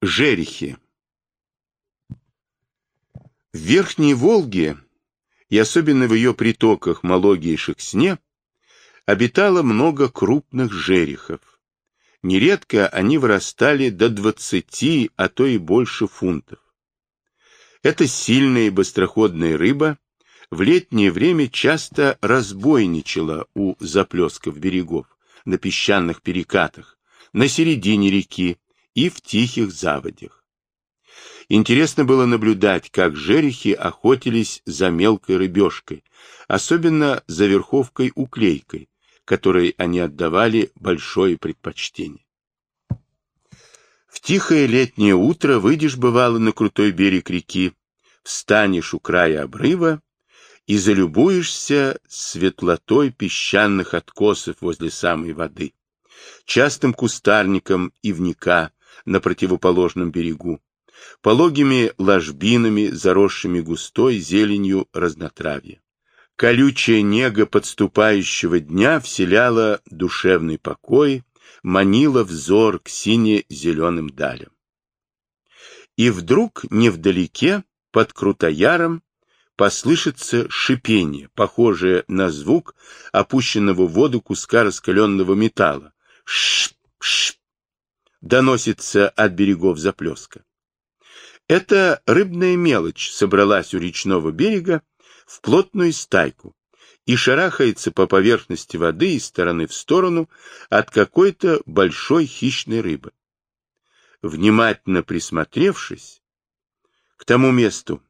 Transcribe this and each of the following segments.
Жерехи. В Верхней Волге, и особенно в ее притоках Малоги и Шексне, обитало много крупных жерехов. Нередко они вырастали до 20, а то и больше фунтов. Эта сильная и быстроходная рыба в летнее время часто разбойничала у заплесков берегов, на песчаных перекатах, на середине реки, и в тихих заводях. Интересно было наблюдать, как жерехи охотились за мелкой рыбешкой, особенно за верховкой-уклейкой, которой они отдавали большое предпочтение. В тихое летнее утро выйдешь, бывало, на крутой берег реки, встанешь у края обрыва и залюбуешься светлотой песчаных откосов возле самой воды, частым кустарником ивника, на противоположном берегу, пологими ложбинами, заросшими густой зеленью разнотравья. Колючая нега подступающего дня вселяла душевный покой, манила взор к сине-зеленым далям. И вдруг невдалеке, под Крутояром, послышится шипение, похожее на звук опущенного в воду куска раскаленного металла. Шп, доносится от берегов заплеска. Эта рыбная мелочь собралась у речного берега в плотную стайку и шарахается по поверхности воды из стороны в сторону от какой-то большой хищной рыбы. Внимательно присмотревшись к тому месту,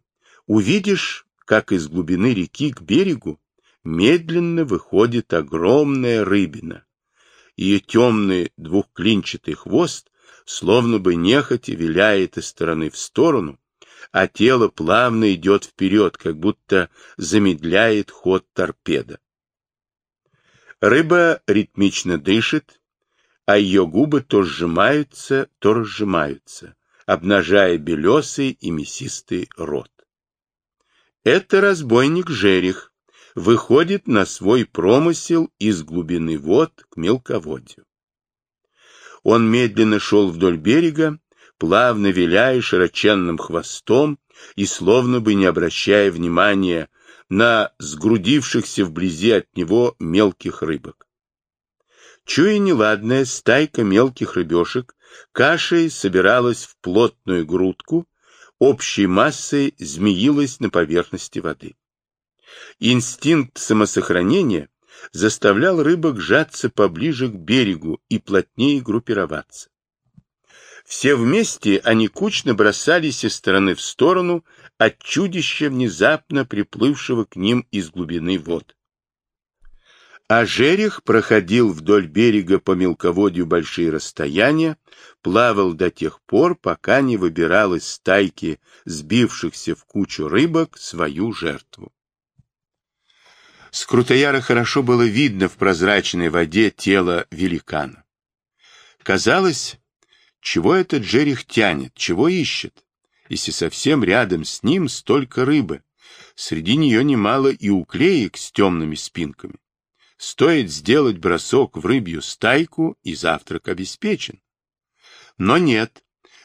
увидишь, как из глубины реки к берегу медленно выходит огромная рыбина, ее темный двухклинчатый хвост словно бы нехотя виляет из стороны в сторону, а тело плавно идет вперед, как будто замедляет ход торпеда. Рыба ритмично дышит, а ее губы то сжимаются, то разжимаются, обнажая белесый и мясистый рот. Это разбойник Жерех, выходит на свой промысел из глубины вод к мелководью. Он медленно шел вдоль берега, плавно виляя широченным хвостом и словно бы не обращая внимания на сгрудившихся вблизи от него мелких рыбок. Чуя неладное, стайка мелких рыбешек кашей собиралась в плотную грудку, общей массой змеилась на поверхности воды. Инстинкт самосохранения заставлял рыбок сжаться поближе к берегу и плотнее группироваться. Все вместе они кучно бросались из стороны в сторону от чудища, внезапно приплывшего к ним из глубины вод. А жерех проходил вдоль берега по мелководью большие расстояния, плавал до тех пор, пока не выбирал из стайки сбившихся в кучу рыбок свою жертву. С Крутояра хорошо было видно в прозрачной воде тело великана. Казалось, чего этот жерех тянет, чего ищет, если совсем рядом с ним столько рыбы, среди нее немало и уклеек с темными спинками. Стоит сделать бросок в рыбью стайку, и завтрак обеспечен. Но нет,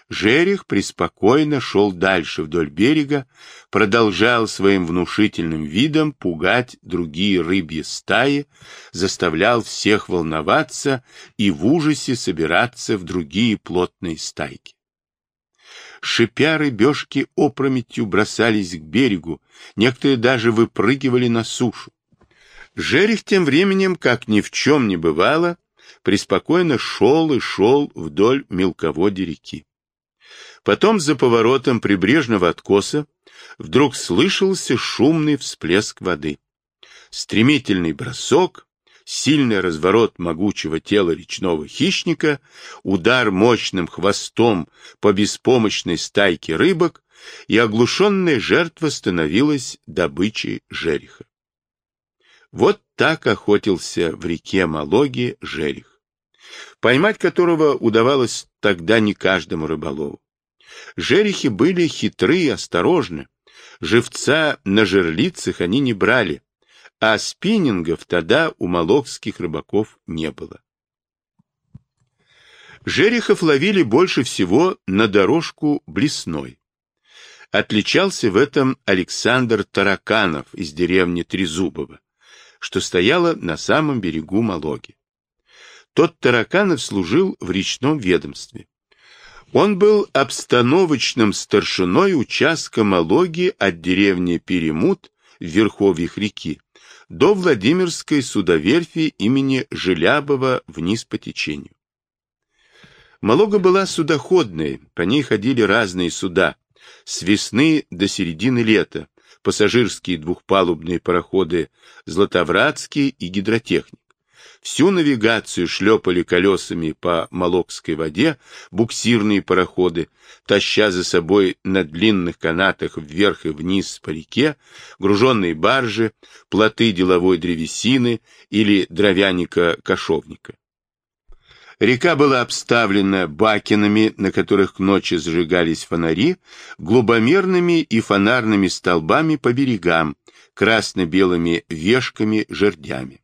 Жерех преспокойно шел дальше вдоль берега, продолжал своим внушительным видом пугать другие рыбьи стаи, заставлял всех волноваться и в ужасе собираться в другие плотные стайки. Шипя рыбешки опрометью бросались к берегу, некоторые даже выпрыгивали на сушу. Жерех тем временем, как ни в чем не бывало, преспокойно шел и шел вдоль мелководья реки. Потом за поворотом прибрежного откоса вдруг слышался шумный всплеск воды. Стремительный бросок, сильный разворот могучего тела речного хищника, удар мощным хвостом по беспомощной стайке рыбок, и оглушенная жертва становилась добычей жереха. Вот так охотился в реке Малоги жерех, поймать которого удавалось тогда не каждому рыболову. Жерехи были хитры и осторожны. Живца на жерлицах они не брали, а спиннингов тогда у молокских рыбаков не было. Жерехов ловили больше всего на дорожку Блесной. Отличался в этом Александр Тараканов из деревни Трезубово, что стояла на самом берегу Малоги. Тот Тараканов служил в речном ведомстве. Он был обстановочным старшиной участка Малоги от деревни Перемут в верховьях реки до Владимирской судоверфи имени Желябова вниз по течению. Малога была судоходной, по ней ходили разные суда, с весны до середины лета, пассажирские двухпалубные пароходы «Златовратский» и «Гидротехник». Всю навигацию шлепали колесами по Молокской воде буксирные пароходы, таща за собой на длинных канатах вверх и вниз по реке груженные баржи, плоты деловой древесины или дровяника-кошовника. Река была обставлена бакинами, на которых к ночи зажигались фонари, глубомерными и фонарными столбами по берегам, красно-белыми вешками-жердями.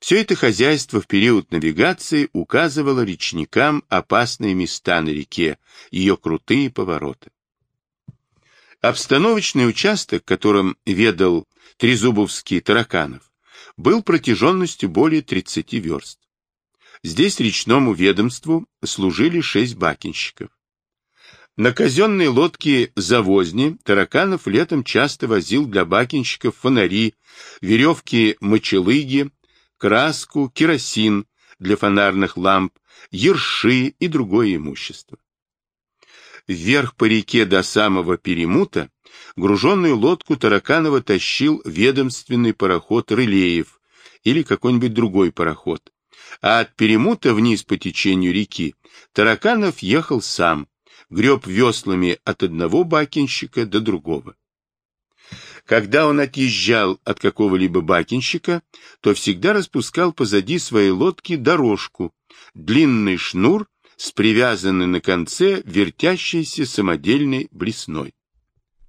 Все это хозяйство в период навигации указывало речникам опасные места на реке, ее крутые повороты. Обстановочный участок, которым ведал Трезубовский Тараканов, был протяженностью более 30 верст. Здесь речному ведомству служили шесть бакинщиков. На казенной лодке «Завозни» Тараканов летом часто возил для бакинщиков фонари, веревки-мочелыги, краску, керосин для фонарных ламп, ерши и другое имущество. Вверх по реке до самого перемута груженную лодку Тараканова тащил ведомственный пароход «Рылеев» или какой-нибудь другой пароход, а от перемута вниз по течению реки Тараканов ехал сам, греб веслами от одного бакинщика до другого. Когда он отъезжал от какого-либо бакинщика, то всегда распускал позади своей лодки дорожку, длинный шнур с привязанной на конце вертящейся самодельной блесной.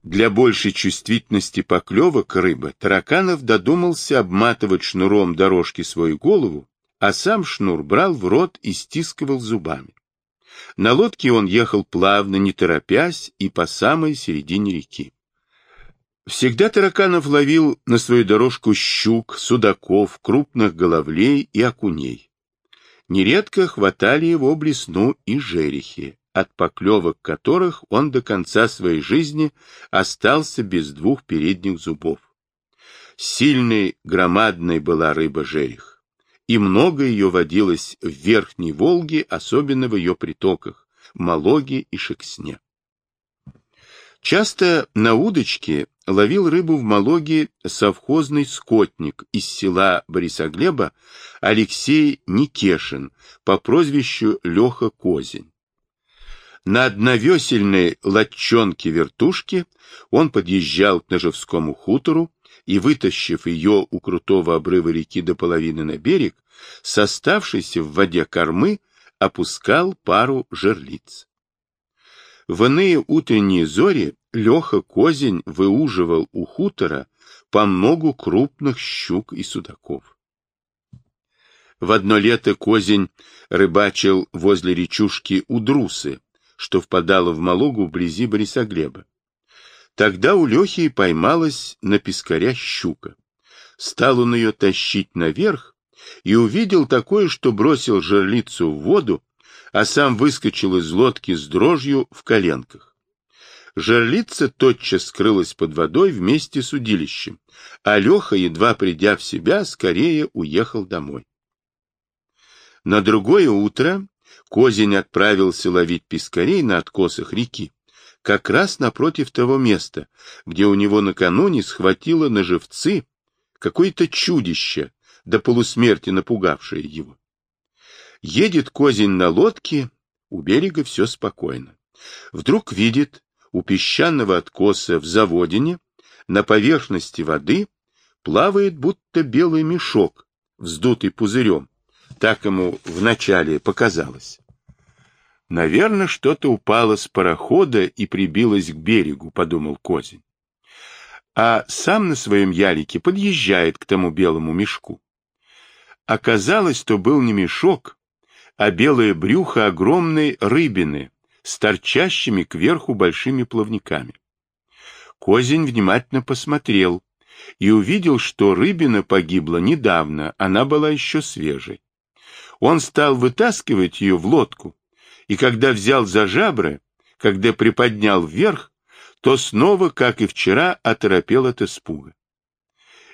Для большей чувствительности поклевок рыбы Тараканов додумался обматывать шнуром дорожки свою голову а сам шнур брал в рот и стискивал зубами. На лодке он ехал плавно, не торопясь, и по самой середине реки. Всегда Тараканов ловил на свою дорожку щук, судаков, крупных головлей и окуней. Нередко хватали его блесну и жерехи, от поклевок которых он до конца своей жизни остался без двух передних зубов. Сильной, громадной была рыба-жерех и много ее водилось в Верхней Волге, особенно в ее притоках, Малоге и Шексне. Часто на удочке ловил рыбу в Малоге совхозный скотник из села Борисоглеба Алексей Никешин по прозвищу Леха Козень. На одновесельной лодчонке-вертушке он подъезжал к Ножевскому хутору, и, вытащив ее у крутого обрыва реки до половины на берег, с оставшейся в воде кормы опускал пару жерлиц. В иные утренние зори Леха Козень выуживал у хутора по многу крупных щук и судаков. В одно лето Козень рыбачил возле речушки Удрусы, что впадало в Малугу вблизи Борисоглеба. Тогда у Лехи поймалась на пескаря щука. Стал он ее тащить наверх и увидел такое, что бросил жерлицу в воду, а сам выскочил из лодки с дрожью в коленках. Жерлица тотчас скрылась под водой вместе с удилищем, а Леха, едва придя в себя, скорее уехал домой. На другое утро Козень отправился ловить пескарей на откосах реки как раз напротив того места, где у него накануне схватило на живцы какое-то чудище, до полусмерти напугавшее его. Едет Козин на лодке, у берега все спокойно. Вдруг видит у песчаного откоса в заводине на поверхности воды плавает будто белый мешок, вздутый пузырем. Так ему вначале показалось. Наверное, что-то упало с парохода и прибилось к берегу, подумал Козин. А сам на своем ялике подъезжает к тому белому мешку. Оказалось, то был не мешок, а белое брюхо огромной рыбины с торчащими кверху большими плавниками. Козень внимательно посмотрел и увидел, что рыбина погибла недавно, она была еще свежей. Он стал вытаскивать ее в лодку, и когда взял за жабры, когда приподнял вверх, то снова, как и вчера, оторопел от испуга.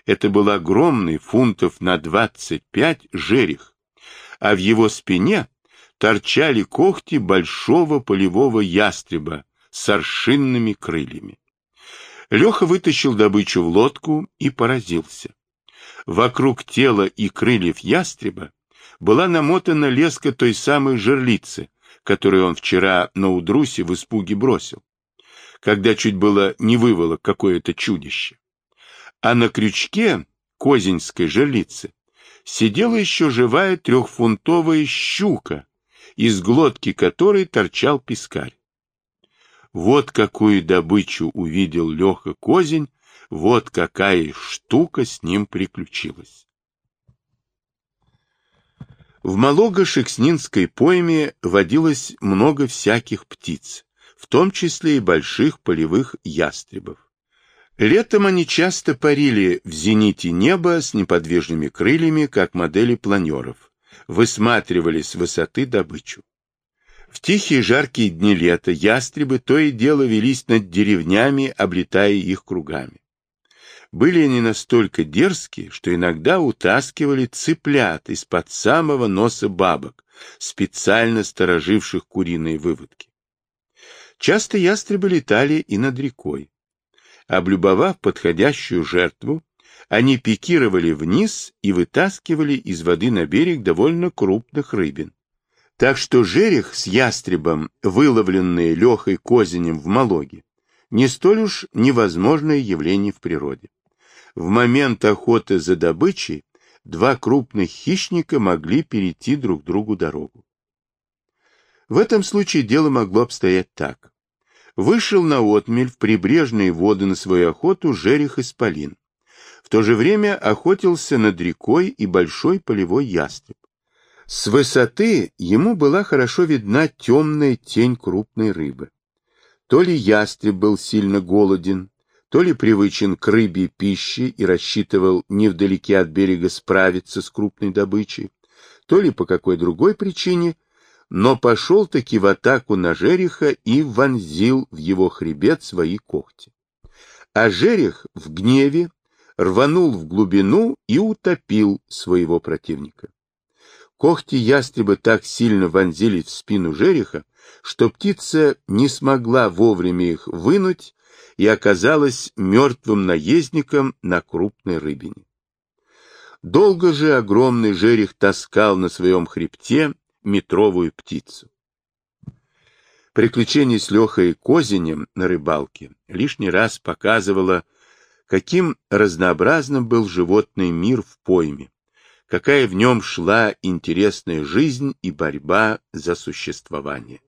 Это был огромный, фунтов на двадцать пять, жерех, а в его спине торчали когти большого полевого ястреба с аршинными крыльями. Леха вытащил добычу в лодку и поразился. Вокруг тела и крыльев ястреба была намотана леска той самой жерлицы, которую он вчера на удрусе в испуге бросил, когда чуть было не вывело какое-то чудище. А на крючке козинской жерлицы сидела еще живая трехфунтовая щука, из глотки которой торчал пескарь. Вот какую добычу увидел Леха Козень, вот какая штука с ним приключилась. В Малого-Шекснинской пойме водилось много всяких птиц, в том числе и больших полевых ястребов. Летом они часто парили в зените неба с неподвижными крыльями, как модели планеров, высматривали с высоты добычу. В тихие жаркие дни лета ястребы то и дело велись над деревнями, облетая их кругами. Были они настолько дерзкие, что иногда утаскивали цыплят из-под самого носа бабок, специально стороживших куриные выводки. Часто ястребы летали и над рекой. Облюбовав подходящую жертву, они пикировали вниз и вытаскивали из воды на берег довольно крупных рыбин. Так что жерех с ястребом, выловленные Лехой Козинем в Малоге, не столь уж невозможное явление в природе. В момент охоты за добычей два крупных хищника могли перейти друг другу дорогу. В этом случае дело могло обстоять так. Вышел на отмель в прибрежные воды на свою охоту жерех исполин. В то же время охотился над рекой и большой полевой ястреб. С высоты ему была хорошо видна темная тень крупной рыбы. То ли ястреб был сильно голоден, то ли привычен к рыбе пище и рассчитывал невдалеке от берега справиться с крупной добычей, то ли по какой другой причине, но пошел-таки в атаку на жереха и вонзил в его хребет свои когти. А жерех в гневе рванул в глубину и утопил своего противника. Когти ястреба так сильно вонзились в спину жереха, что птица не смогла вовремя их вынуть и оказалась мертвым наездником на крупной рыбине. Долго же огромный жерех таскал на своем хребте метровую птицу. Приключение с Лехой Козинем на рыбалке лишний раз показывало, каким разнообразным был животный мир в пойме, какая в нем шла интересная жизнь и борьба за существование.